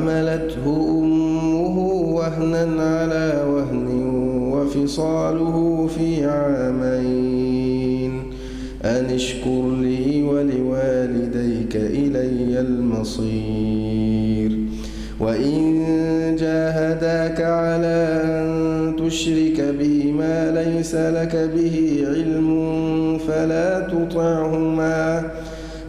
حملته أمه وهنا على وهن وفصاله في عامين. أن اشكر لي ولوالديك إلي المصير. وإن جاهداك على أن تشرك بي ما ليس لك به علم فلا تطعهما فلا تطعهما.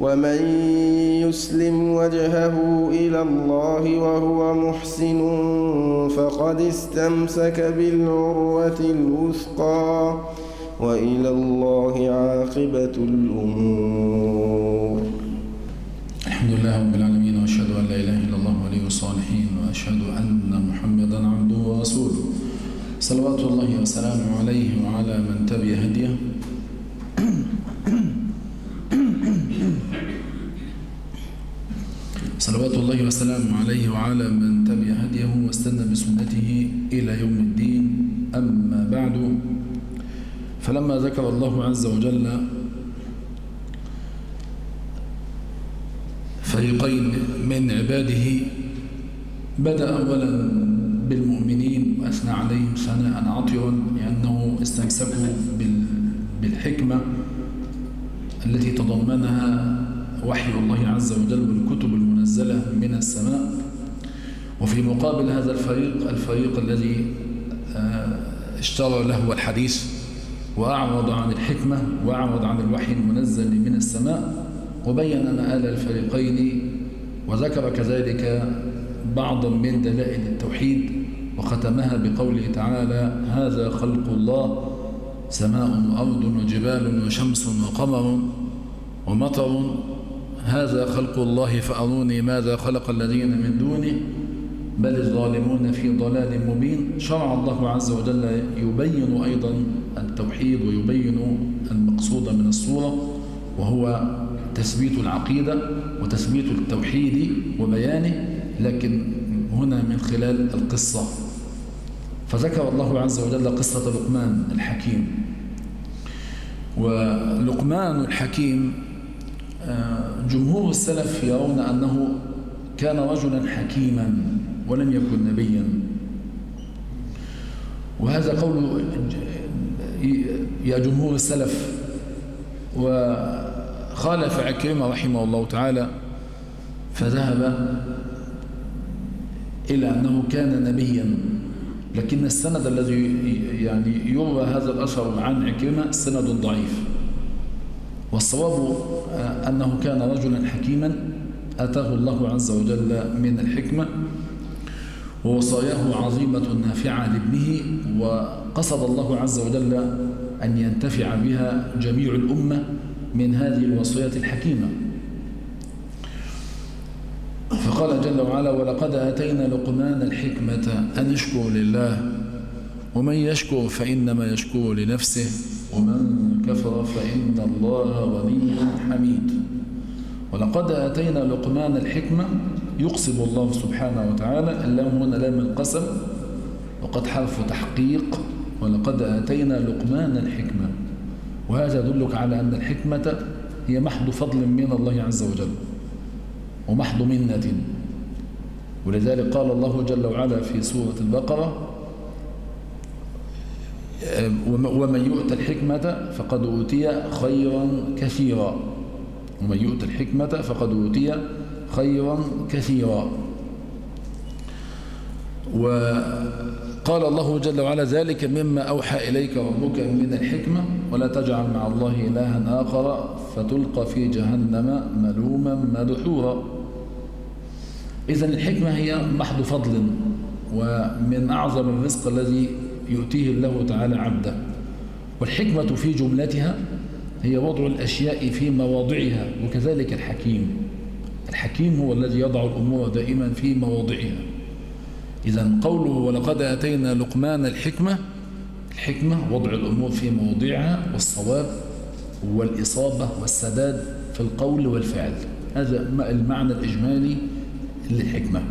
ومن يسلم وجهه إلى الله وهو محسن فقد استمسك بالعروة الوثقى وإلى الله عاقبة الأمور. الحمد لله رب العالمين وأشهد أن لا إله إلا الله ولي الصالحين وأشهد أن محمدا عبده ورسوله. صلوات الله وسلامه عليه وعلى من تبع هديه. وسلامه عليه وعلى من تبع هديه واستنى بسنته إلى يوم الدين. أما بعد فلما ذكر الله عز وجل فريقين من عباده بدأ أولا بالمؤمنين وأثنى عليهم ثناء عطرا لأنه استمسكوا بالحكمة التي تضمنها وحي الله عز وجل والكتب المنزلة من السماء. وفي مقابل هذا الفريق الفريق الذي اشترى له الحديث وأعرض عن الحكمة وأعرض عن الوحي المنزل من السماء وبين مآل الفريقين وذكر كذلك بعضا من دلائل التوحيد وختمها بقوله تعالى هذا خلق الله سماء وأرض وجبال وشمس وقمر ومطر هذا خلق الله فأروني ماذا خلق الذين من دونه بل الظالمون في ضلال مبين. شرع الله عز وجل يبين أيضا التوحيد ويبين المقصود من الصورة وهو تثبيت العقيدة وتثبيت التوحيد وبيانه لكن هنا من خلال القصة. فذكر الله عز وجل قصة لقمان الحكيم. ولقمان الحكيم آه، جمهور السلف يرون أنه كان رجلا حكيما ولم يكن نبيا. وهذا قول يا جمهور السلف. وخالف عكرمة رحمه الله تعالى فذهب إلى أنه كان نبيا. لكن السند الذي يعني يروى هذا الأثر عن عكرمة سند ضعيف. والصواب أنه كان رجلا حكيما أتاه الله عز وجل من الحكمة ووصاياه عظيمة نافعة لابنه وقصد الله عز وجل أن ينتفع بها جميع الأمة من هذه الوصيات الحكيمة. فقال جل وعلا ولقد آتينا لقمان الحكمة أن يشكر لله ومن يشكر فإنما يشكر لنفسه ومن كفر فإن الله غني حميد. ولقد آتينا لقمان الحكمة يقسم الله سبحانه وتعالى اللام هنا لام القسم وقد حرف تحقيق ولقد آتينا لقمان الحكمة. وهذا يدلك على أن الحكمة هي محض فضل من الله عز وجل ومحض منة. ولذلك قال الله جل وعلا في سورة البقرة ومن يؤت الحكمة فقد أوتي خيرا كثيرا. ومن يؤت الحكمة فقد أوتي خيرا كثيرا. وقال الله جل وعلا ذلك مما أوحى إليك ربك من الحكمة ولا تجعل مع الله إلها آخر فتلقى في جهنم ملوما مدحورا. إذا الحكمة هي محض فضل ومن أعظم الرزق الذي يؤتيه الله تعالى عبده. والحكمة في جملتها هي وضع الأشياء في مواضعها وكذلك الحكيم. الحكيم هو الذي يضع الأمور دائما في مواضعها. إذا قوله ولقد أتينا لقمان الحكمة الحكمة وضع الأمور في مواضعها والصواب والإصابة والسداد في القول والفعل. هذا المعنى الإجمالي للحكمة.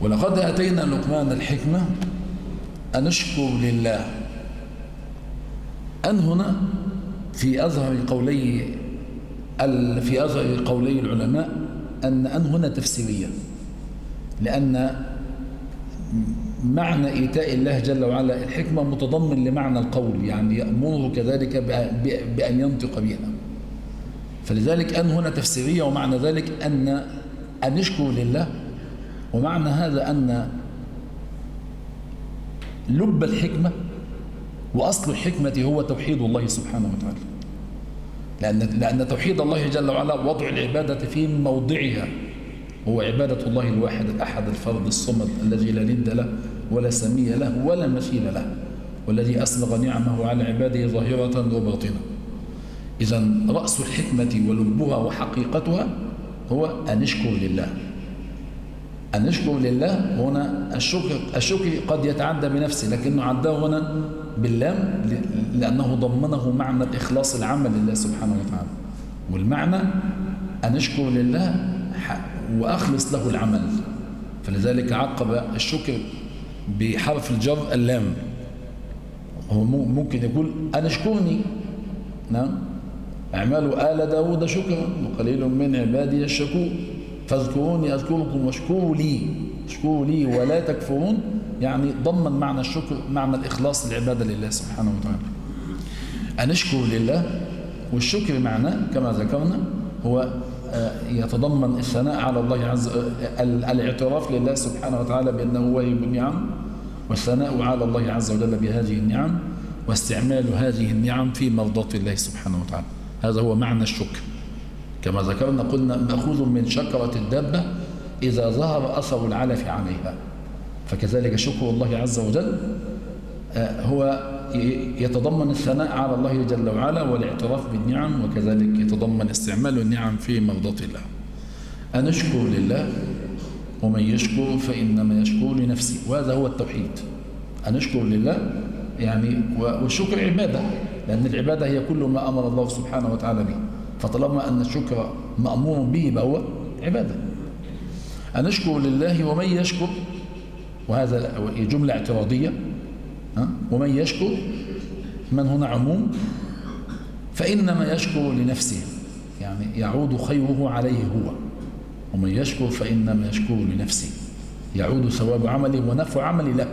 ولقد أتينا لقمان الحكمة أن نشكر لله. أن هنا في أظهر قولي في أظهر قولي العلماء أن أن هنا تفسيرية. لأن معنى إيتاء الله جل وعلا الحكمة متضمن لمعنى القول يعني يأمره كذلك بأن ينطق بها. فلذلك أن هنا تفسيرية ومعنى ذلك أن أن نشكر لله. ومعنى هذا أن لب الحكمة وأصل الحكمة هو توحيد الله سبحانه وتعالى. لأن, لأن توحيد الله جل وعلا وضع العبادة في موضعها. هو عبادة الله الواحد الأحد الفرد الصمد الذي لا ند له ولا سمي له ولا مثيل له والذي أسبغ نعمه على عباده ظاهرة وباطنة. إذا رأس الحكمة ولبها وحقيقتها هو أن نشكر لله. أن نشكر لله هنا الشكر, الشكر قد يتعدى بنفسه لكنه عداه هنا باللام لأنه ضمنه معنى الإخلاص العمل لله سبحانه وتعالى. والمعنى أن نشكر لله وأخلص له العمل. فلذلك عقب الشكر بحرف الجر اللام. هو ممكن يقول أنا اشكرني نعم. اعملوا آل داود شكرا وقليل من عبادي الشكور فاذكروني أذكركم واشكروا لي. اشكروا لي ولا تكفرون. يعني ضمن معنى الشكر معنى الإخلاص العبادة لله سبحانه وتعالى. أن اشكر لله والشكر معناه كما ذكرنا هو آه، يتضمن الثناء على الله عز الاعتراف لله سبحانه وتعالى بأنه واهب النعم والثناء على الله عز وجل بهذه النعم واستعمال هذه النعم في مرضاة الله سبحانه وتعالى. هذا هو معنى الشكر. كما ذكرنا قلنا مأخوذ من شكرة الدابة إذا ظهر أثر العلف عليها. فكذلك شكر الله عز وجل آه، هو يتضمن الثناء على الله جل وعلا والاعتراف بالنعم وكذلك يتضمن استعمال النعم في مرضاة الله. أن أشكر لله ومن يشكر فإنما يشكر لنفسه. وهذا هو التوحيد. أن نشكر لله يعني والشكر عبادة لأن العبادة هي كل ما أمر الله سبحانه وتعالى به. فطالما أن الشكر مأمور به فهو عبادة. أن نشكر لله ومن يشكر وهذا جملة اعتراضية ومن يشكر من هنا عموم فإنما يشكر لنفسه يعني يعود خيره عليه هو ومن يشكر فإنما يشكر لنفسه يعود ثواب عمله ونفع عمله له.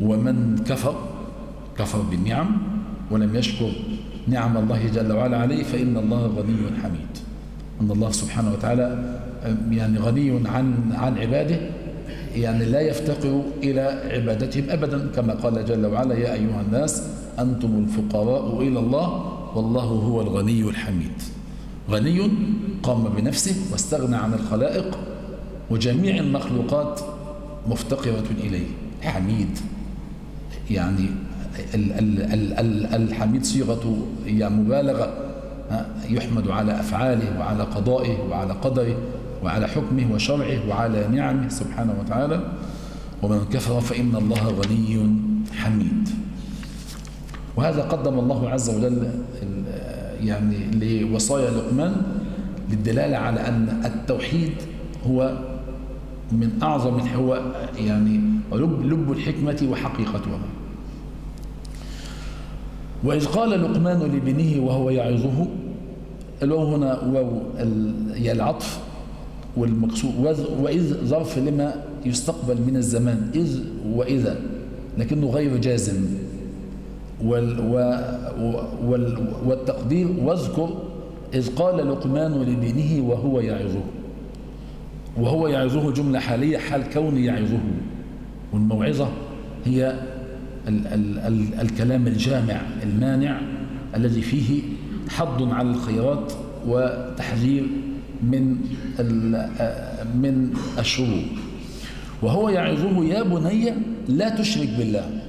ومن كفر كفر بالنعم ولم يشكر نعم الله جل وعلا عليه فإن الله غني حميد. أن الله سبحانه وتعالى يعني غني عن عن عباده يعني لا يفتقر إلى عبادتهم أبدا كما قال جل وعلا يا أيها الناس أنتم الفقراء إلى الله والله هو الغني الحميد. غني قام بنفسه واستغنى عن الخلائق وجميع المخلوقات مفتقرة إليه. حميد. يعني الحميد صيغة يعني مبالغة يحمد على أفعاله وعلى قضائه وعلى قدره وعلى حكمه وشرعه وعلى نعمه سبحانه وتعالى. ومن كفر فإن الله غني حميد. وهذا قدم الله عز وجل يعني لوصايا لقمان للدلالة على أن التوحيد هو من أعظم هو يعني لب, لب الحكمة وحقيقتها. وإذ قال لقمان لابنه وهو يعظه الواو هنا واو العطف والمقصود وإذ ظرف لما يستقبل من الزمان إذ وإذا لكنه غير جازم. وال وال والتقدير واذكر إذ قال لقمان لابنه وهو يعظه. وهو يعظه جملة حالية حال كون يعظه. والموعظة هي ال ال ال الكلام الجامع المانع الذي فيه حض على الخيرات وتحذير من من الشرور. وهو يعظه يا بني لا تشرك بالله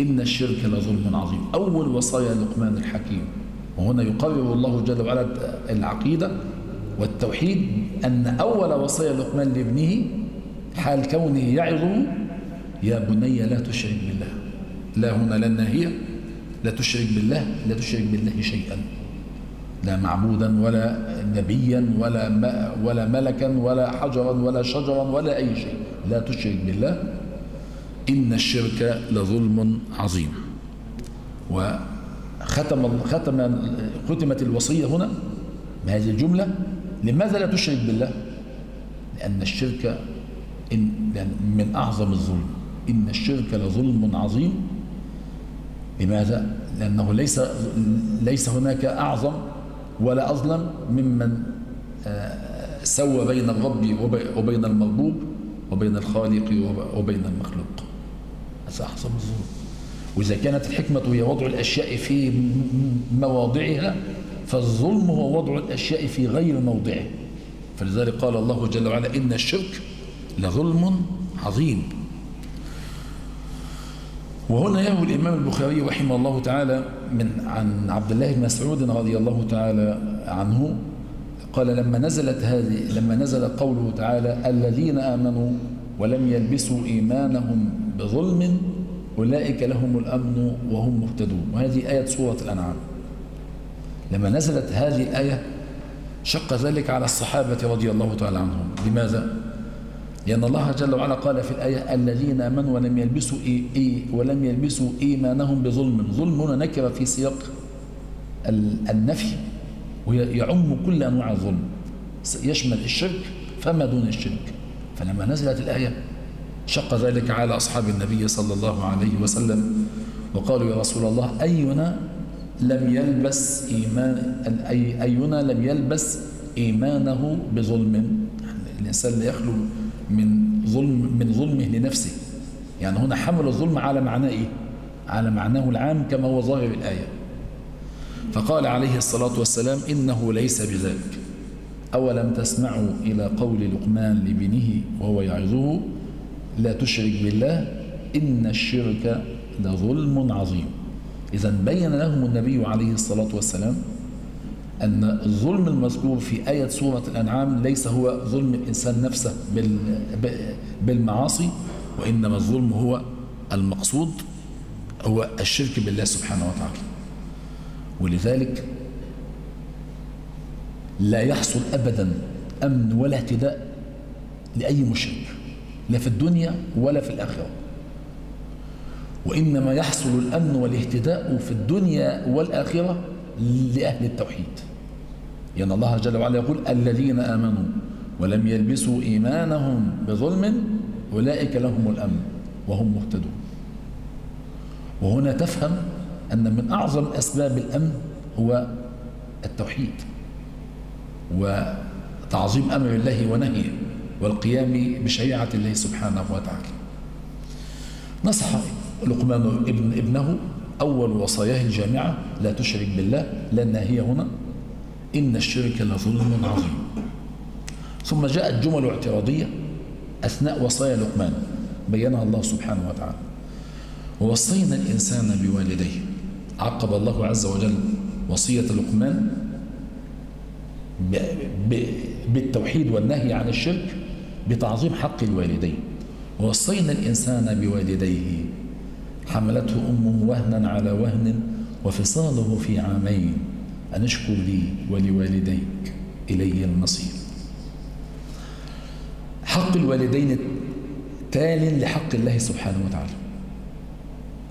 إن الشرك لظلم عظيم. أول وصايا لقمان الحكيم. وهنا يقرر الله جل وعلا العقيدة والتوحيد أن أول وصايا لقمان لابنه حال كونه يعظه يا بني لا تشرك بالله. لا هنا لا الناهية لا تشرك بالله لا تشرك بالله شيئا. لا معبودا ولا نبيا ولا ولا ملكا ولا حجرا ولا شجرا ولا أي شيء. لا تشرك بالله. إن الشرك لظلم عظيم. وختم ختم ختمت الوصية هنا بهذه الجملة. لماذا لا تشرك بالله؟ لأن الشرك إن من أعظم الظلم. إن الشرك لظلم عظيم. لماذا؟ لأنه ليس ليس هناك أعظم ولا أظلم ممن سوى بين الرب وبين المربوب وبين الخالق وبين المخلوق. هذا أعظم الظلم. وإذا كانت الحكمة هي وضع الأشياء في مواضعها فالظلم هو وضع الأشياء في غير موضعه. فلذلك قال الله جل وعلا إن الشرك لظلم عظيم. وهنا يروي الإمام البخاري رحمه الله تعالى من عن عبد الله بن مسعود رضي الله تعالى عنه قال لما نزلت هذه لما نزل قوله تعالى الذين آمنوا ولم يلبسوا إيمانهم بظلم أولئك لهم الأمن وهم مهتدون. وهذه آية سورة الأنعام. لما نزلت هذه الآية شق ذلك على الصحابة رضي الله تعالى عنهم. لماذا؟ لأن الله جل وعلا قال في الآية الذين آمنوا ولم يلبسوا إيه ولم يلبسوا إيمانهم بظلم. ظلم هنا نكرة في سياق النفي ويعم كل أنواع الظلم. يشمل الشرك فما دون الشرك. فلما نزلت الآية شق ذلك على أصحاب النبي صلى الله عليه وسلم وقالوا يا رسول الله أينا لم يلبس إيمان أي أينا لم يلبس إيمانه بظلم؟ يعني الإنسان لا يخلو من ظلم من ظلمه لنفسه. يعني هنا حمل الظلم على معناه إيه؟ على معناه العام كما هو ظاهر الآية. فقال عليه الصلاة والسلام إنه ليس بذلك. أولم تسمعوا إلى قول لقمان لابنه وهو يعظه لا تشرك بالله إن الشرك لظلم عظيم. إذا بين لهم النبي عليه الصلاة والسلام أن الظلم المذكور في آية سورة الأنعام ليس هو ظلم الإنسان نفسه بالمعاصي وإنما الظلم هو المقصود هو الشرك بالله سبحانه وتعالى. ولذلك لا يحصل أبدا أمن ولا اهتداء لأي مشرك لا في الدنيا ولا في الآخرة. وإنما يحصل الأمن والاهتداء في الدنيا والآخرة لأهل التوحيد. يعني الله جل وعلا يقول الذين آمنوا ولم يلبسوا إيمانهم بظلم أولئك لهم الأمن وهم مهتدون. وهنا تفهم أن من أعظم أسباب الأمن هو التوحيد وتعظيم أمر الله ونهيه والقيام بشريعة الله سبحانه وتعالى. نصح لقمان ابن ابنه أول وصاياه الجامعة لا تشرك بالله لأن هي هنا. إن الشرك لظلم عظيم. ثم جاءت جمل اعتراضية أثناء وصايا لقمان. بينها الله سبحانه وتعالى. ووصينا الإنسان بوالديه. عقب الله عز وجل وصية لقمان بالتوحيد والنهي عن الشرك بتعظيم حق الوالدين. ووصينا الإنسان بوالديه حملته أمه وهنا على وهن وفصاله في عامين. أن اشكر لي ولوالديك إلي المصير. حق الوالدين تال لحق الله سبحانه وتعالى.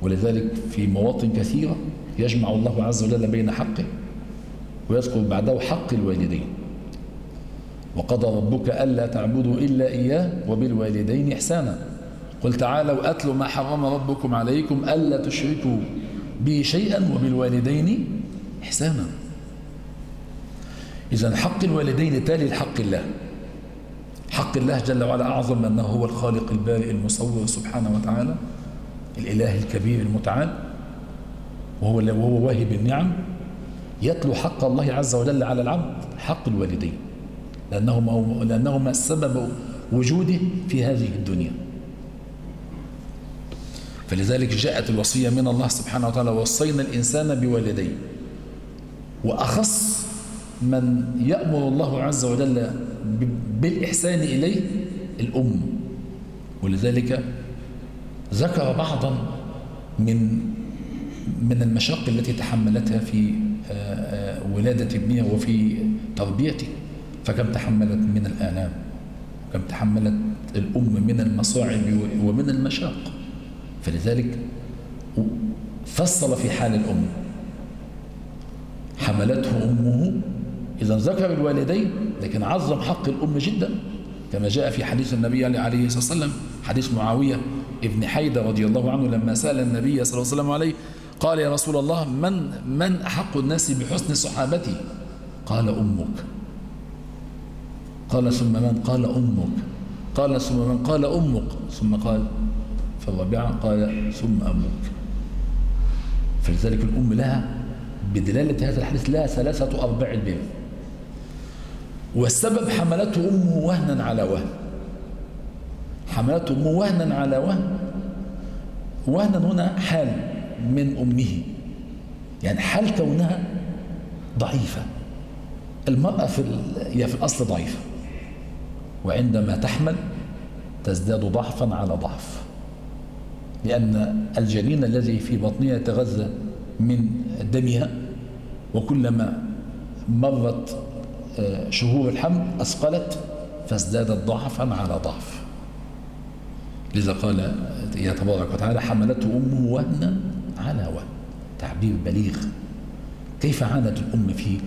ولذلك في مواطن كثيرة يجمع الله عز وجل بين حقه ويذكر بعده حق الوالدين. وقضى ربك ألا تعبدوا إلا إياه وبالوالدين إحسانا. قل تعالوا أتلوا ما حرم ربكم عليكم ألا تشركوا به شيئا وبالوالدين إحسانا. إذا حق الوالدين تالي لحق الله. حق الله جل وعلا أعظم أنه هو الخالق البارئ المصور سبحانه وتعالى الإله الكبير المتعال وهو وهو واهب النعم. يتلو حق الله عز وجل على العبد حق الوالدين لأنهما, لأنهما سبب وجوده في هذه الدنيا. فلذلك جاءت الوصية من الله سبحانه وتعالى وصينا الإنسان بوالديه. وأخص من يأمر الله عز وجل بالإحسان إليه الأم. ولذلك ذكر بعضا من من المشاق التي تحملتها في آه، آه، ولادة ابنها وفي تربيته. فكم تحملت من الآلام كم تحملت الأم من المصاعب ومن المشاق. فلذلك فصل في حال الأم. حملته أمه إذا ذكر الوالدين لكن عظم حق الأم جدا كما جاء في حديث النبي عليه الصلاة والسلام حديث معاوية ابن حيدة رضي الله عنه لما سأل النبي صلى الله عليه وسلم عليه قال يا رسول الله من من أحق الناس بحسن صحابتي؟ قال أمك. قال ثم من؟ قال أمك. قال ثم من؟ قال أمك. ثم قال في الرابعة قال ثم أمك فلذلك الأم لها بدلالة هذا الحديث لها ثلاثة أرباع البر والسبب حملته أمه وهنا على وهن. حملته أمه وهنا على وهن. وهنا هنا حال من أمه. يعني حال كونها ضعيفة. المرأة في هي في الأصل ضعيفة. وعندما تحمل تزداد ضعفا على ضعف. لأن الجنين الذي في بطنها يتغذى من دمها وكلما مرت آه، شهور الحمل أثقلت فازدادت ضعفا على ضعف. لذا قال يا تبارك وتعالى حملته أمه وهنا على وهن. تعبير بليغ. كيف عانت الأم في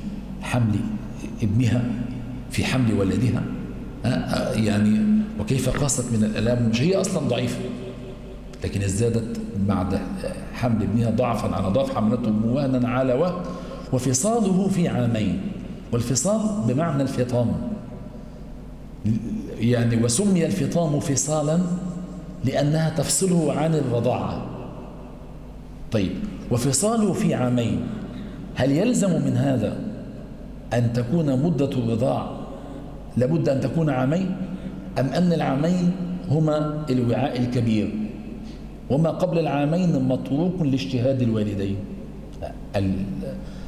حمل ابنها في حمل ولدها؟ يعني وكيف قاست من الألام؟ مش هي أصلا ضعيفة. لكن ازدادت بعد حمل ابنها ضعفا على ضعف حملته موانا على وهن وفصاله في عامين والفصال بمعنى الفطام. يعني وسمي الفطام فصالا لأنها تفصله عن الرضاعة. طيب وفصاله في عامين. هل يلزم من هذا أن تكون مدة الرضاع لابد أن تكون عامين؟ أم أن العامين هما الوعاء الكبير؟ وما قبل العامين مطروق لاجتهاد الوالدين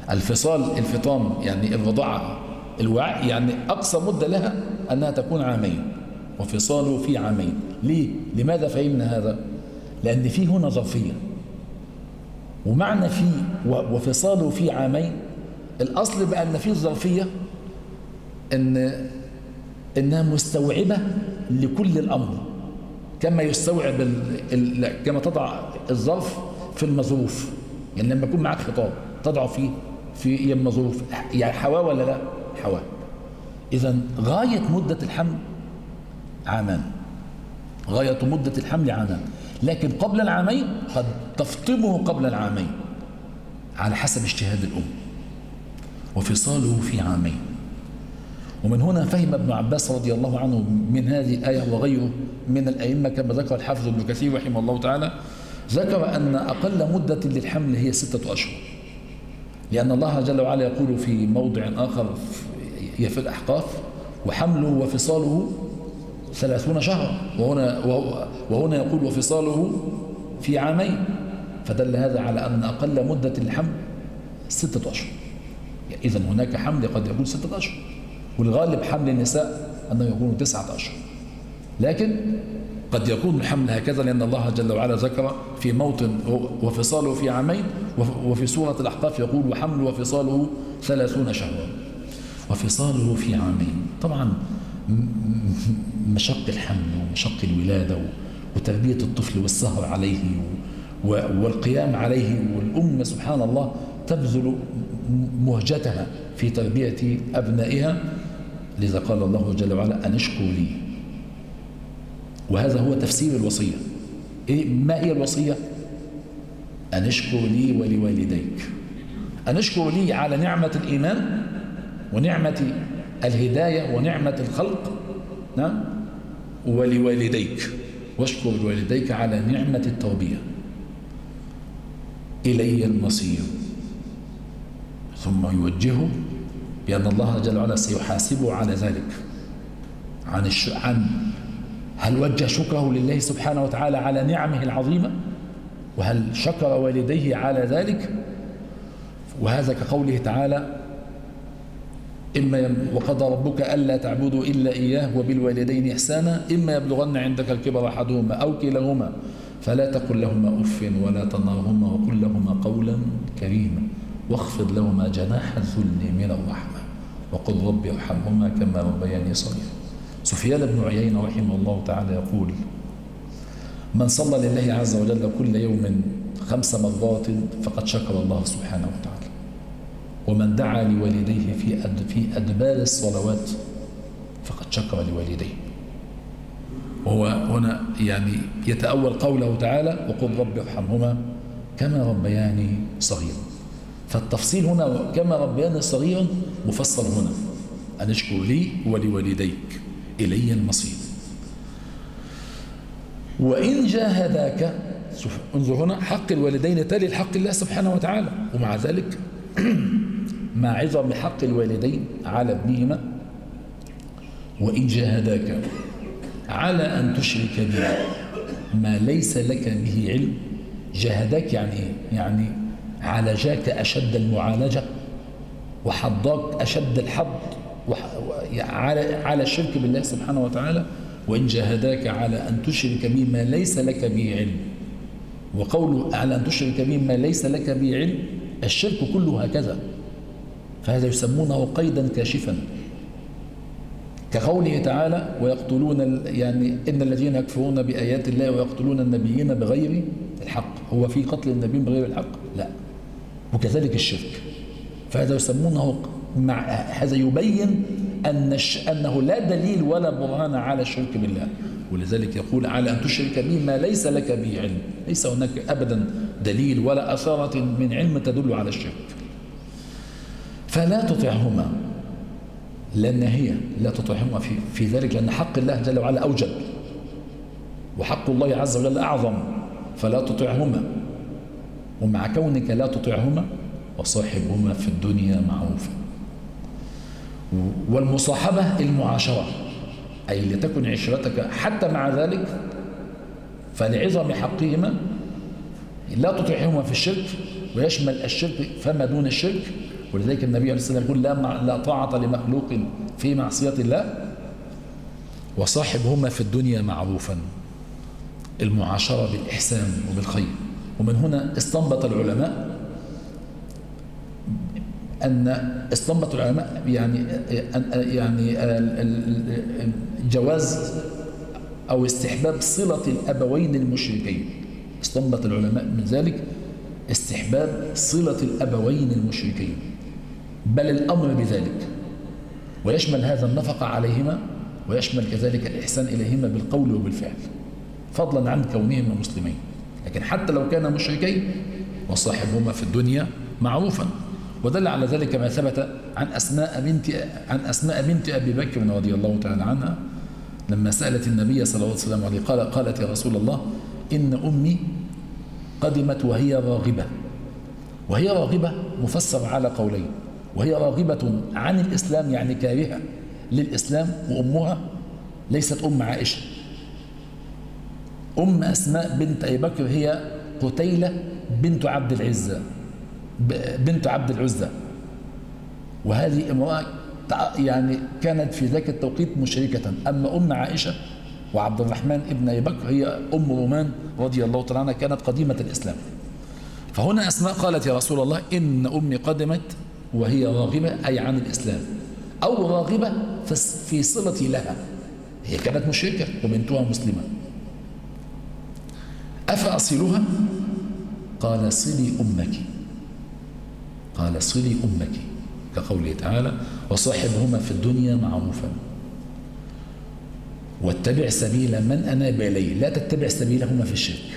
الفصال الفطام يعني الرضاعة الوعاء يعني أقصى مدة لها أنها تكون عامين وفصاله في عامين ليه؟ لماذا فهمنا هذا؟ لأن في هنا ظرفية ومعنى في وفصاله في عامين الأصل بأن في الظرفية أن إنها مستوعبة لكل الأمر كما يستوعب كما تضع الظرف في المظروف. يعني لما يكون معك خطاب تضع فيه في المظروف يعني حواه ولا لا؟ حواه إذا غاية مدة الحمل عامان. غاية مدة الحمل عامان. لكن قبل العامين قد تفطمه قبل العامين على حسب اجتهاد الأم. وفصاله في عامين. ومن هنا فهم ابن عباس رضي الله عنه من هذه الآية وغيره من الأئمة كما ذكر الحافظ ابن كثير رحمه الله تعالى ذكر أن أقل مدة للحمل هي ستة أشهر لأن الله جل وعلا يقول في موضع آخر هي في الأحقاف وحمله وفصاله ثلاثون شهرا وهنا, وهنا يقول وفصاله في عامين فدل هذا على أن أقل مدة الحمل ستة أشهر إذا هناك حمل قد يكون ستة أشهر. والغالب حمل النساء أنه يكون تسعة أشهر لكن قد يكون الحمل هكذا لأن الله جل وعلا ذكر في موطن وفصاله في عامين وفي سورة الأحقاف يقول وحمل وفصاله ثلاثون شهرا. وفصاله في عامين. طبعا مشق الحمل ومشق الولادة وتربية الطفل والسهر عليه والقيام عليه والأم سبحان الله تبذل مهجتها في تربية أبنائها. لذا قال الله جل وعلا أن اشكوا لي. وهذا هو تفسير الوصية. إيه ما هي الوصية؟ أن اشكر لي ولوالديك. أن اشكر لي على نعمة الإيمان ونعمة الهداية ونعمة الخلق. نعم. ولوالديك. واشكر لوالديك على نعمة التربية إلي المصير. ثم يوجهه بأن الله جل وعلا سيحاسبه على ذلك. عن الش... عن هل وجه شكره لله سبحانه وتعالى على نعمه العظيمة؟ وهل شكر والديه على ذلك؟ وهذا كقوله تعالى إما وقضى ربك ألا تعبدوا إلا إياه وبالوالدين إحسانا إما يبلغن عندك الكبر أحدهما أو كلاهما فلا تقل لهما أف ولا تنارهما وقل لهما قولا كريما. واخفض لهما جناح الذل من الرحمة. وقل رب ارحمهما كما ربياني صغيرا. سفيان بن عيينة رحمه الله تعالى يقول من صلى لله عز وجل كل يوم خمس مرات فقد شكر الله سبحانه وتعالى. ومن دعا لوالديه في في أدبار الصلوات فقد شكر لوالديه. وهو هنا يعني يتأول قوله تعالى وقل رب ارحمهما كما ربياني صغيرا. فالتفصيل هنا كما ربياني صغيرا مفصل هنا. أن اشكر لي ولوالديك إلي المصير. وإن جاهداك انظر هنا حق الوالدين تالي الحق الله سبحانه وتعالى. ومع ذلك مع عظم حق الوالدين على ابنهما وإن جاهداك على أن تشرك به ما ليس لك به علم. جاهداك يعني إيه؟ يعني عالجاك أشد المعالجة وحضاك أشد الحض على على الشرك بالله سبحانه وتعالى وإن جاهداك على أن تشرك به ما ليس لك به علم. وقوله على أن تشرك به ما ليس لك به علم الشرك كله هكذا. فهذا يسمونه قيدا كاشفا. كقوله تعالى ويقتلون يعني إن الذين يكفرون بآيات الله ويقتلون النبيين بغير الحق. هو في قتل النبيين بغير الحق؟ لا. وكذلك الشرك. فهذا يسمونه مع هذا يبين أن أنه لا دليل ولا برهان على الشرك بالله. ولذلك يقول على أن تشرك به ما ليس لك به علم. ليس هناك أبدا دليل ولا أثارة من علم تدل على الشرك. فلا تطعهما. لأن هي لا تطعهما في, في ذلك لأن حق الله جل وعلا أوجب. وحق الله عز وجل أعظم. فلا تطعهما. ومع كونك لا تطعهما وصاحبهما في الدنيا معروفا والمصاحبة المعاشرة أي لتكن عشرتك حتى مع ذلك فلعظم حقهما لا تطيعهما في الشرك ويشمل الشرك فما دون الشرك. ولذلك النبي عليه الصلاة والسلام يقول لا, لا طاعة لمخلوق في معصية الله. وصاحبهما في الدنيا معروفا. المعاشرة بالإحسان وبالخير. ومن هنا استنبط العلماء أن استنبط العلماء يعني يعني جواز أو استحباب صلة الأبوين المشركين. استنبط العلماء من ذلك استحباب صلة الأبوين المشركين. بل الأمر بذلك ويشمل هذا النفقة عليهما ويشمل كذلك الإحسان إليهما بالقول وبالفعل. فضلا عن كونهما مسلمين. لكن حتى لو كان مشركين وصاحبهما في الدنيا معروفا. ودل على ذلك ما ثبت عن أسماء بنت عن أسماء بنت أبي بكر رضي الله تعالى عنها. لما سألت النبي صلى الله عليه وسلم عليه قال قالت يا رسول الله إن أمي قدمت وهي راغبة. وهي راغبة مفسر على قولين. وهي راغبة عن الإسلام يعني كارهة للإسلام وأمها ليست أم عائشة. أم أسماء بنت أبي بكر هي قتيلة بنت عبد العزة بنت عبد العزة. وهذه امرأة يعني كانت في ذاك التوقيت مشركة. أما أم عائشة وعبد الرحمن ابن أبي بكر هي أم رومان رضي الله تعالى عنها كانت قديمة الإسلام. فهنا أسماء قالت يا رسول الله إن أمي قدمت وهي راغبة أي عن الإسلام أو راغبة في صلتي لها. هي كانت مشركة وبنتها مسلمة. أفأصلها؟ قال صلي أمك. قال صلي أمك. كقوله تعالى وصاحبهما في الدنيا معروفا. واتبع سبيل من أناب إليه لا تتبع سبيلهما في الشرك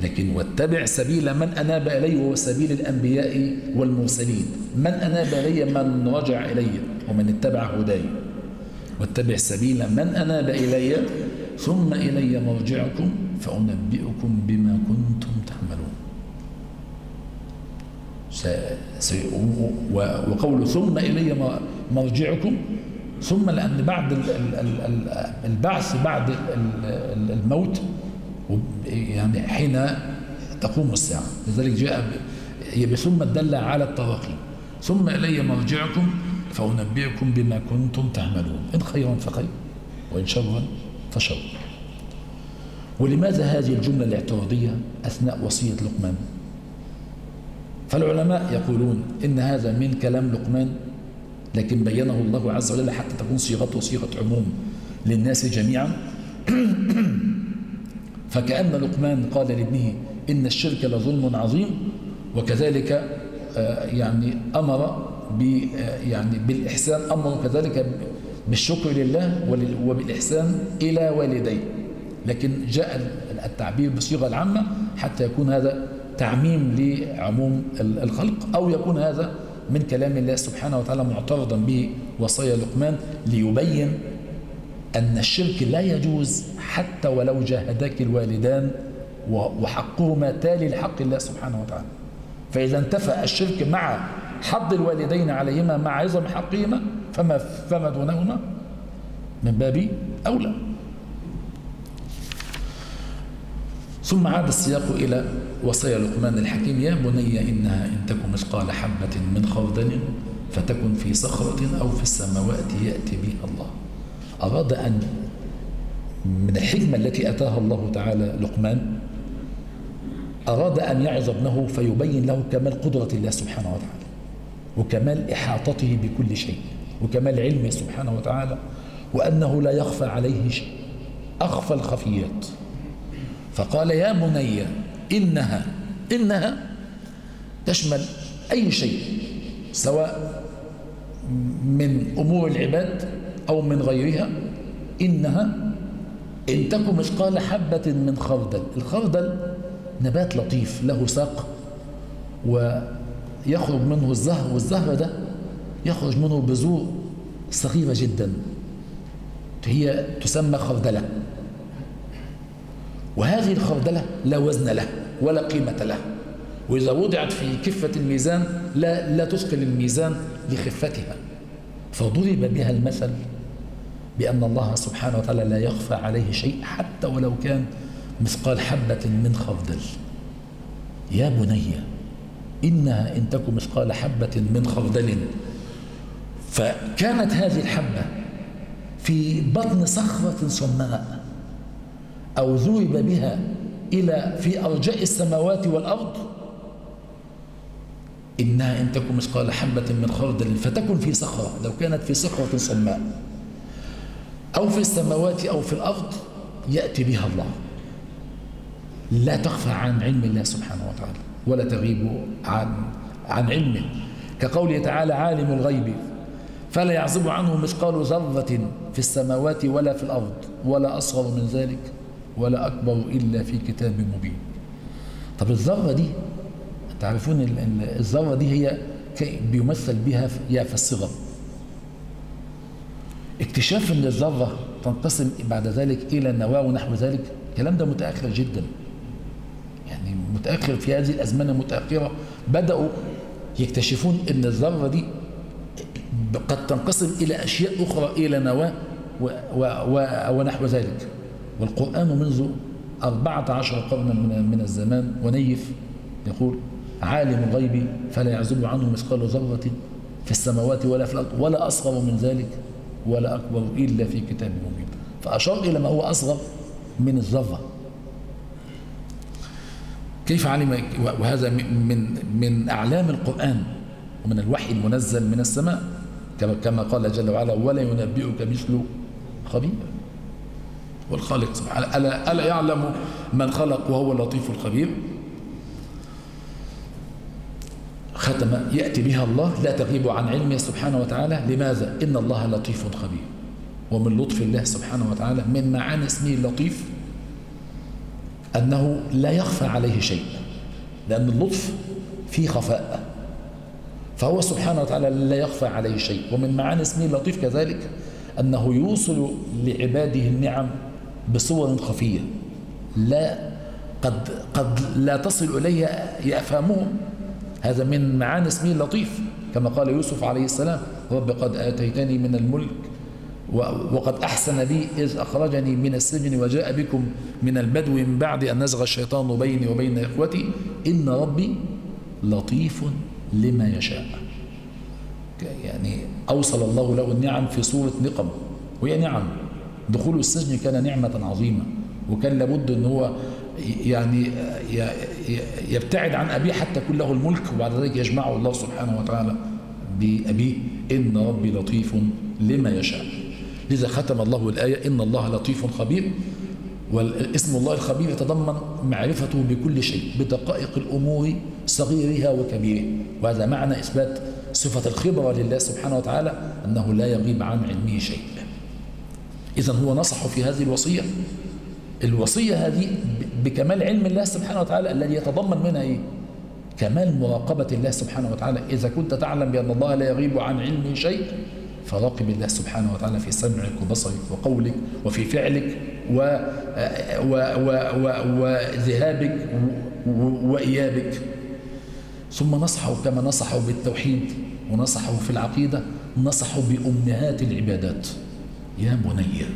لكن واتبع سبيل من أناب إليه وهو سبيل الأنبياء والمرسلين. من أناب إلي من رجع إلي ومن اتبع هداي. واتبع سبيل من أناب إلي ثم إلي مرجعكم. فأنبئكم بما كنتم تعملون. وقول ثم إلي مرجعكم. ثم لأن بعد البعث بعد الموت يعني حين تقوم الساعة. لذلك جاء بثم الدل على التراقي. ثم إلي مرجعكم فأنبئكم بما كنتم تعملون. إن خيرا فخير وإن شرا فشر. ولماذا هذه الجملة الاعتراضية أثناء وصية لقمان؟ فالعلماء يقولون إن هذا من كلام لقمان لكن بينه الله عز وجل حتى تكون صيغته صيغة عموم للناس جميعا. فكأن لقمان قال لابنه إن الشرك لظلم عظيم وكذلك آه، يعني أمر آه، يعني بالإحسان أمر كذلك بالشكر لله وبالإحسان إلى والديه. لكن جاء التعبير بصيغة العامة حتى يكون هذا تعميم لعموم الخلق أو يكون هذا من كلام الله سبحانه وتعالى معترضا به وصايا لقمان ليبين أن الشرك لا يجوز حتى ولو جاهداك الوالدان وحقهما تالي لحق الله سبحانه وتعالى. فإذا انتفى الشرك مع حظ الوالدين عليهما مع عظم حقهما فما, فما دونهما من باب أولى. ثم عاد السياق إلى وصايا لقمان الحكيم يا بني إنها إن تكن مثقال حبة من خردل فتكن في صخرة أو في السماوات يأتي بها الله. أراد أن من الحكمة التي أتاها الله تعالى لقمان أراد أن يعظ ابنه فيبين له كمال قدرة الله سبحانه وتعالى وكمال إحاطته بكل شيء وكمال علمه سبحانه وتعالى وأنه لا يخفى عليه شيء أخفى الخفيات. فقال يا بني إنها إنها تشمل أي شيء سواء من أمور العباد أو من غيرها إنها إن تكن مثقال حبة من خردل. الخردل نبات لطيف له ساق ويخرج منه الزهر والزهر ده يخرج منه بذور صغيرة جدا. هي تسمى خردلة. وهذه الخردلة لا وزن له ولا قيمة له وإذا وضعت في كفة الميزان لا, لا تثقل الميزان لخفتها. فضرب بها المثل بأن الله سبحانه وتعالى لا يخفى عليه شيء حتى ولو كان مثقال حبة من خردل. يا بني إنها إن تكن مثقال حبة من خردل. فكانت هذه الحبة في بطن صخرة صماء. أو ذوب بها إلى في أرجاء السماوات والأرض؟ إنها إن تكن مثقال حبة من خردل فتكن في صخرة لو كانت في صخرة صماء أو في السماوات أو في الأرض يأتي بها الله. لا تخفى عن علم الله سبحانه وتعالى ولا تغيب عن عن علمه كقوله تعالى عالم الغيب فلا يعزب عنه مثقال ذرة في السماوات ولا في الأرض ولا أصغر من ذلك. ولا أكبر إلا في كتاب مبين. طب الذرة دي تعرفون الذرة دي هي بيمثل بها يا في الصغر. اكتشاف إن الذرة تنقسم بعد ذلك إلى النواة ونحو ذلك الكلام ده متأخر جدا. يعني متأخر في هذه الأزمنة المتأخرة بدأوا يكتشفون إن الذرة دي قد تنقسم إلى أشياء أخرى إلى نواة ونحو ذلك. والقرآن منذ أربعة عشر قرنا من, الزمان ونيف يقول عالم الغيب فلا يعزب عنه مثقال ذرة في السماوات ولا في الأرض ولا أصغر من ذلك ولا أكبر إلا في كتاب مبين. فأشار إلى ما هو أصغر من الذرة. كيف علم؟ وهذا من من أعلام القرآن ومن الوحي المنزل من السماء. كما قال جل وعلا ولا ينبئك مثل خبير. والخالق سبحانه ألا, ألا يعلم من خلق وهو اللطيف الخبير؟ ختم. يأتي بها الله لا تغيب عن علمه سبحانه وتعالى. لماذا؟ إن الله لطيف خبير. ومن لطف الله سبحانه وتعالى من معاني اسمه اللطيف أنه لا يخفى عليه شيء. لأن اللطف فيه خفاء. فهو سبحانه وتعالى لا يخفى عليه شيء. ومن معاني اسمه اللطيف كذلك أنه يوصل لعباده النعم بصور خفية. لا قد, قد لا تصل إليها يفهمهم هذا من معاني اسمه اللطيف كما قال يوسف عليه السلام رب قد آتيتني من الملك وقد أحسن بي إذ أخرجني من السجن وجاء بكم من البدو من بعد أن نزغ الشيطان بيني وبين إخوتي. إن ربي لطيف لما يشاء. يعني أوصل الله له النعم في صورة نقم وهي نعم. دخول السجن كان نعمة عظيمة وكان لابد أن هو يعني يبتعد عن أبيه حتى يكون له الملك وبعد ذلك يجمعه الله سبحانه وتعالى بأبيه. إن ربي لطيف لما يشاء. لذا ختم الله الآية إن الله لطيف خبير والاسم الله الخبير يتضمن معرفته بكل شيء بدقائق الأمور صغيرها وكبيرها. وهذا معنى إثبات صفة الخبرة لله سبحانه وتعالى أنه لا يغيب عن علمه شيء إذا هو نصح في هذه الوصية. الوصية هذه بكمال علم الله سبحانه وتعالى الذي يتضمن منها إيه؟ كمال مراقبة الله سبحانه وتعالى. إذا كنت تعلم بأن الله لا يغيب عن علمه شيء فراقب الله سبحانه وتعالى في سمعك وبصرك وقولك وفي فعلك و و و و وذهابك وإيابك. ثم نصحوا كما نصحوا بالتوحيد ونصحوا في العقيدة نصحوا بأمهات العبادات. يا بني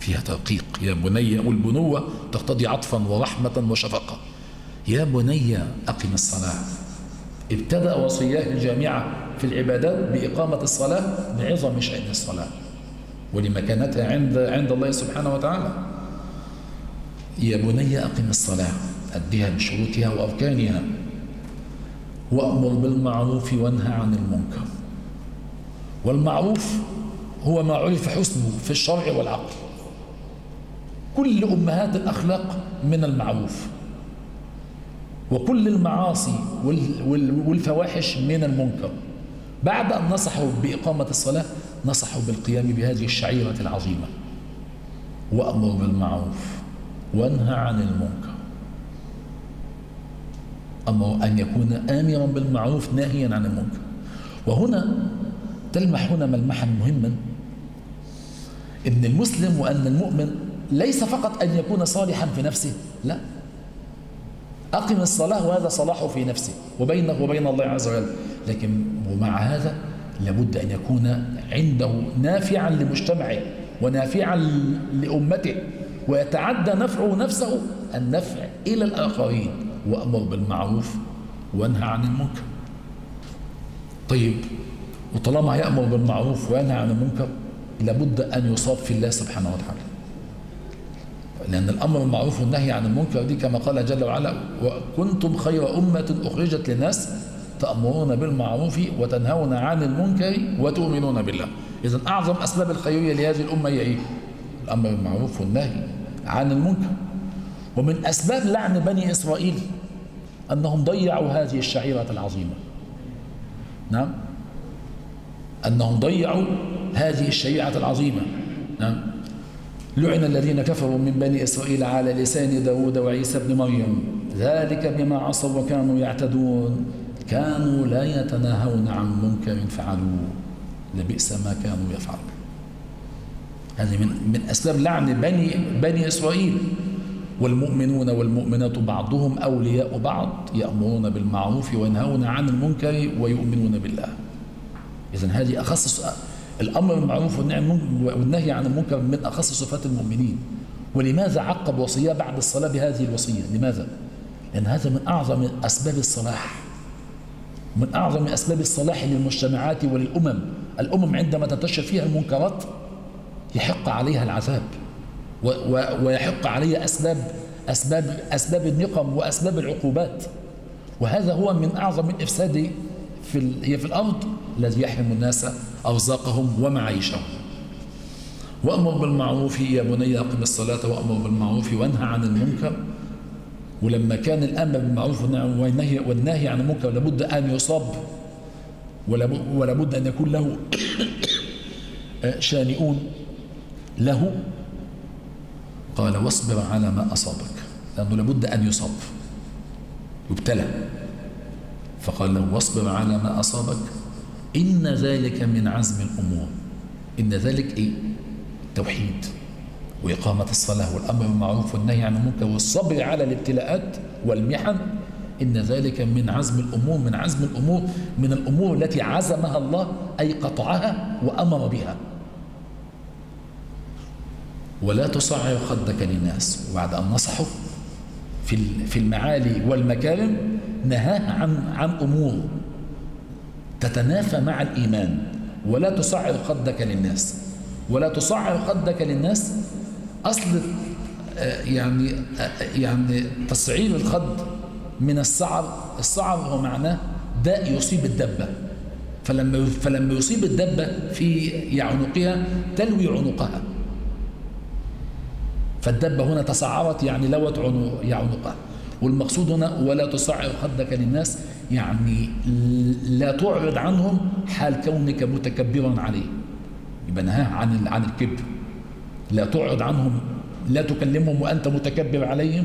فيها ترقيق. يا بني والبنوة تقتضي عطفا ورحمة وشفقة. يا بني أقم الصلاة. ابتدأ وصياه الجامعة في العبادات بإقامة الصلاة بعظم شأن الصلاة. ولمكانتها عند عند الله سبحانه وتعالى. يا بني أقم الصلاة. أديها بشروطها وأركانها. وأمر بالمعروف وانهى عن المنكر. والمعروف هو ما عرف حسنه في الشرع والعقل. كل أمهات الأخلاق من المعروف. وكل المعاصي والفواحش من المنكر. بعد أن نصحوا بإقامة الصلاة نصحوا بالقيام بهذه الشعيرة العظيمة. وأمر بالمعروف وانهى عن المنكر. أمر أن يكون آمرا بالمعروف ناهيا عن المنكر. وهنا تلمح هنا ملمحا مهما. إن المسلم وأن المؤمن ليس فقط أن يكون صالحا في نفسه لا. أقم الصلاة وهذا صلاحه في نفسه وبينه وبين الله عز وجل. لكن ومع هذا لابد أن يكون عنده نافعا لمجتمعه ونافعا لأمته ويتعدى نفعه نفسه النفع إلى الآخرين وأمر بالمعروف وانهى عن المنكر. طيب وطالما يأمر بالمعروف وينهى عن المنكر لابد أن يصاب في الله سبحانه وتعالى. لأن الأمر بالمعروف والنهي عن المنكر دي كما قال جل وعلا وكنتم خير أمة أخرجت للناس تأمرون بالمعروف وتنهون عن المنكر وتؤمنون بالله. إذا أعظم أسباب الخيرية لهذه الأمة هي إيه؟ الأمر بالمعروف والنهي عن المنكر. ومن أسباب لعن بني إسرائيل أنهم ضيعوا هذه الشعيرة العظيمة. نعم. أنهم ضيعوا هذه الشريعة العظيمة. نعم. لعن الذين كفروا من بني إسرائيل على لسان داود وعيسى بن مريم. ذلك بما عصوا وكانوا يعتدون. كانوا لا يتناهون عن منكر فعلوه. لبئس ما كانوا يفعلون. هذه من من أسباب لعن بني بني إسرائيل. والمؤمنون والمؤمنات بعضهم أولياء بعض يأمرون بالمعروف وينهون عن المنكر ويؤمنون بالله. إذا هذه أخص الأمر بالمعروف والنهي عن المنكر من أخص صفات المؤمنين. ولماذا عقب وصية بعد الصلاة بهذه الوصية؟ لماذا؟ لأن هذا من أعظم أسباب الصلاح. من أعظم أسباب الصلاح للمجتمعات وللأمم. الأمم عندما تنتشر فيها المنكرات يحق عليها العذاب. ويحق عليها أسباب أسباب أسباب النقم وأسباب العقوبات. وهذا هو من أعظم الإفساد في في الأرض الذي يحرم الناس أرزاقهم ومعايشهم وأمر بالمعروف يا بني أقم الصلاة وأمر بالمعروف وانهى عن المنكر. ولما كان الأمر بالمعروف والنهي, والنهي عن المنكر لابد أن يصاب ولابد أن يكون له شانئون له. قال واصبر على ما أصابك. لأنه لابد أن يصاب يبتلى. فقال له واصبر على ما أصابك. إن ذلك من عزم الأمور. إن ذلك إيه؟ توحيد وإقامة الصلاة والأمر بالمعروف والنهي عن المنكر والصبر على الابتلاءات والمحن. إن ذلك من عزم الأمور من عزم الأمور من الأمور التي عزمها الله أي قطعها وأمر بها. ولا تصعر خدك للناس. وبعد أن نصحه في في المعالي والمكارم نهاه عن عن أمور. تتنافى مع الإيمان. ولا تصعر خدك للناس. ولا تصعر خدك للناس. أصل آه، يعني آه، يعني تصعير الخد من السعر السعر هو معناه داء يصيب الدبة. فلما فلما يصيب الدبة في عنقها تلوي عنقها. فالدبة هنا تسعرت يعني لوت عنقها والمقصود هنا ولا تصعر خدك للناس. يعني لا تعرض عنهم حال كونك متكبرا عليه. يبقى نهاه عن عن الكبر. لا تعرض عنهم لا تكلمهم وأنت متكبر عليهم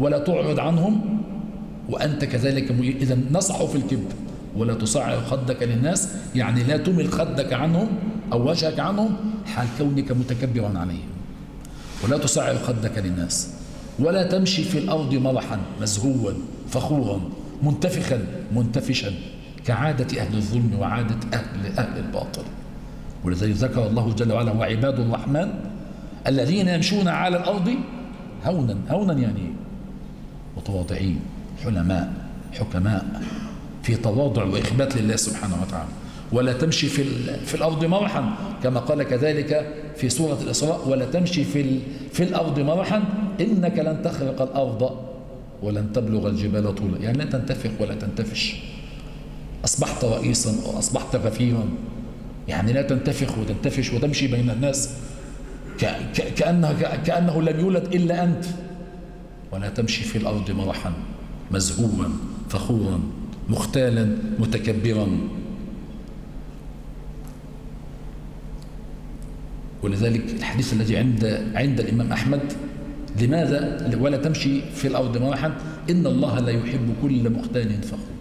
ولا تعرض عنهم وأنت كذلك إذا نصحوا في الكبر. ولا تصعر خدك للناس يعني لا تمل خدك عنهم أو وجهك عنهم حال كونك متكبرا عليهم. ولا تصعر خدك للناس. ولا تمشي في الأرض مرحا مزهوا فخورا. منتفخا منتفشا كعادة أهل الظلم وعادة أهل, أهل الباطل. ولذلك ذكر الله جل وعلا وعباد الرحمن الذين يمشون على الأرض هونا هونا يعني متواضعين حلماء حكماء في تواضع وإخبات لله سبحانه وتعالى. ولا تمشي في في الأرض مرحا كما قال كذلك في سورة الإسراء ولا تمشي في في الأرض مرحا إنك لن تخرق الأرض ولن تبلغ الجبال طولا. يعني لن تنتفخ ولا تنتفش. أصبحت رئيسا أصبحت غفيرا. يعني لا تنتفخ وتنتفش وتمشي بين الناس. كأنه, كأنه لم يولد إلا أنت. ولا تمشي في الأرض مرحا مزهوا فخورا مختالا متكبرا. ولذلك الحديث الذي عند عند الإمام أحمد لماذا؟ ولا تمشي في الأرض مرحا إن الله لا يحب كل مختال فخور.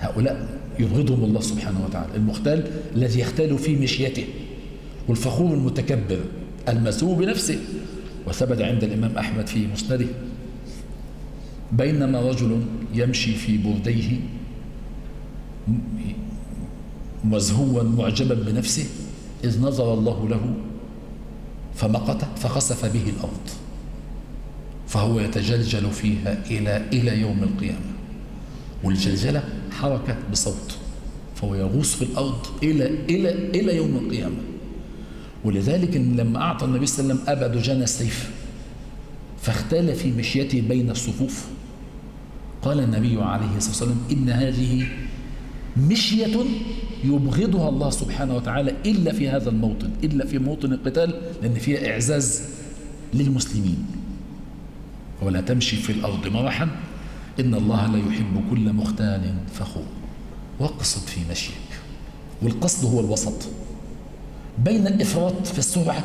هؤلاء يبغضهم الله سبحانه وتعالى. المختال الذي يختال في مشيته. والفخور المتكبر المسوء بنفسه. وثبت عند الإمام أحمد في مسنده. بينما رجل يمشي في برديه مزهوا معجبا بنفسه إذ نظر الله له فمقت فخسف به الأرض فهو يتجلجل فيها إلى إلى يوم القيامة. والجلجلة حركة بصوت. فهو يغوص في الأرض إلى إلى إلى يوم القيامة. ولذلك لما أعطى النبي صلى الله عليه وسلم أبا دجان السيف فاختال في مشيته بين الصفوف. قال النبي عليه الصلاة والسلام إن هذه مشية يبغضها الله سبحانه وتعالى إلا في هذا الموطن إلا في موطن القتال لأن فيها إعزاز للمسلمين. ولا تمشي في الأرض مرحا إن الله لا يحب كل مختال فخور. واقصد في مشيك والقصد هو الوسط. بين الإفراط في السرعة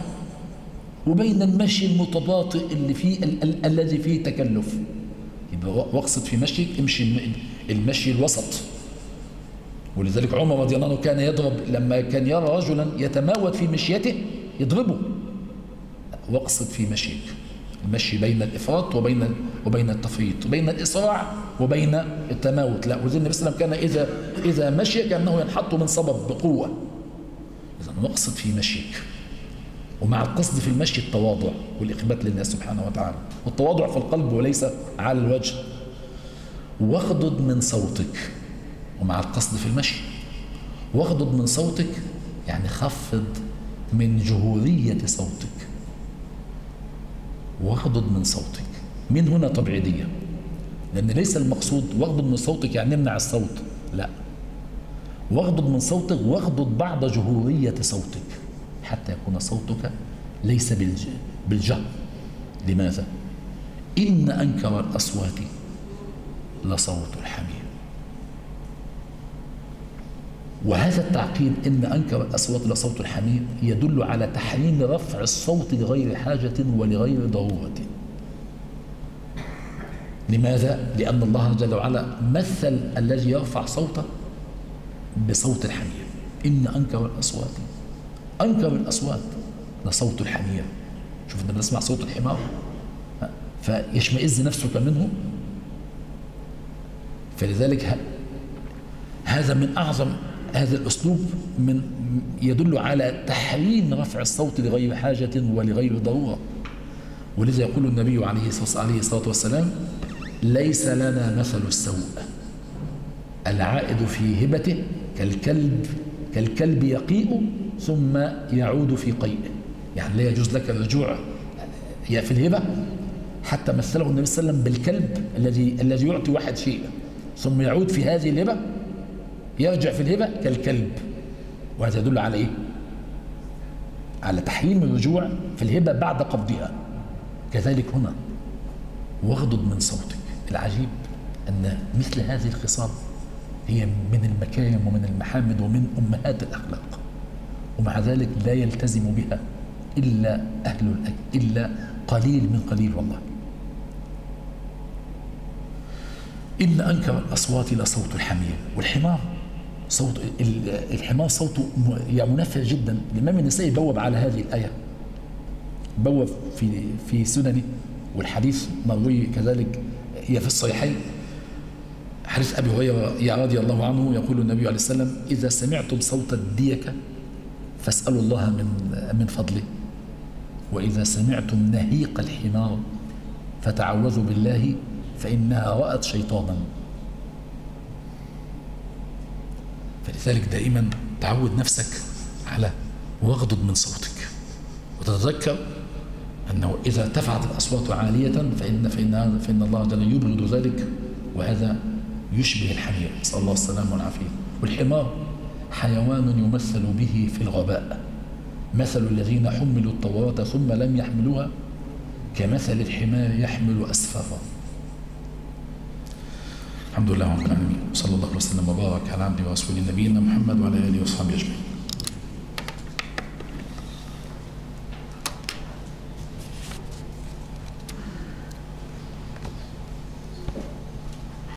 وبين المشي المتباطئ اللي فيه ال ال الذي فيه تكلف. يبقى واقصد في مشيك امشي المشي الوسط. ولذلك عمر رضي الله عنه كان يضرب لما كان يرى رجلا يتماوت في مشيته يضربه. واقصد في مشيك. المشي بين الإفراط وبين وبين التفريط بين الإسراع وبين التماوت. لا وزي النبي صلى الله عليه وسلم كان إذا إذا مشي كأنه ينحط من صبب بقوة. إذا واقصد في مشيك. ومع القصد في المشي التواضع والإخبات لله سبحانه وتعالى. والتواضع في القلب وليس على الوجه. واخضض من صوتك. ومع القصد في المشي. واغضض من صوتك يعني خفض من جهورية صوتك. واغضض من صوتك. من هنا تبعيدية. لأن ليس المقصود واغضض من صوتك يعني نمنع الصوت. لا. واغضض من صوتك واغضض بعض جهورية صوتك. حتى يكون صوتك ليس بالجهر لماذا؟ إن أنكر الأصوات لصوت الحمير. وهذا التعقيد إن أنكر الأصوات لصوت الحمير يدل على تحريم رفع الصوت لغير حاجة ولغير ضرورة. لماذا؟ لأن الله جل وعلا مثل الذي يرفع صوته بصوت الحمير إن أنكر الأصوات أنكر الأصوات لصوت الحمير شوف أنت بنسمع صوت الحمار فيشمئز نفسك منه. فلذلك هذا من أعظم هذا الأسلوب من يدل على تحريم رفع الصوت لغير حاجة ولغير ضرورة. ولذا يقول النبي عليه الصلاة والسلام ليس لنا مثل السوء. العائد في هبته كالكلب كالكلب يقيء ثم يعود في قيئه. يعني لا يجوز لك الرجوع في الهبة حتى مثله النبي صلى الله عليه وسلم بالكلب الذي الذي يعطي واحد شيء ثم يعود في هذه الهبة يرجع في الهبة كالكلب. وهذا يدل على إيه؟ على تحريم الرجوع في الهبة بعد قبضها. كذلك هنا واغضض من صوتك. العجيب أن مثل هذه الخصال هي من المكارم ومن المحامد ومن أمهات الأخلاق. ومع ذلك لا يلتزم بها إلا أهل الأجل إلا قليل من قليل والله. إن أنكر الأصوات لصوت الحمير والحمار. صوت الحمار صوته يعني منفر جدا الإمام النسائي بوب على هذه الآية. بوب في في سننه والحديث مروي كذلك هي في الصحيحين. حديث أبي هريرة رضي الله عنه يقول النبي عليه السلام إذا سمعتم صوت الديكة فاسألوا الله من من فضله. وإذا سمعتم نهيق الحمار فتعوذوا بالله فإنها رأت شيطانا. فلذلك دائما تعود نفسك على واغضض من صوتك. وتتذكر أنه إذا ارتفعت الأصوات عالية فإن فإن فإن الله جل يبغض ذلك وهذا يشبه الحمير. نسأل الله السلامة والعافية. والحمار حيوان يمثل به في الغباء. مثل الذين حملوا التوراة ثم لم يحملوها كمثل الحمار يحمل أسفارا. الحمد لله رب العالمين. صلى الله وسلم وبارك على عبده ورسوله نبينا محمد وعلى آله وصحبه أجمعين.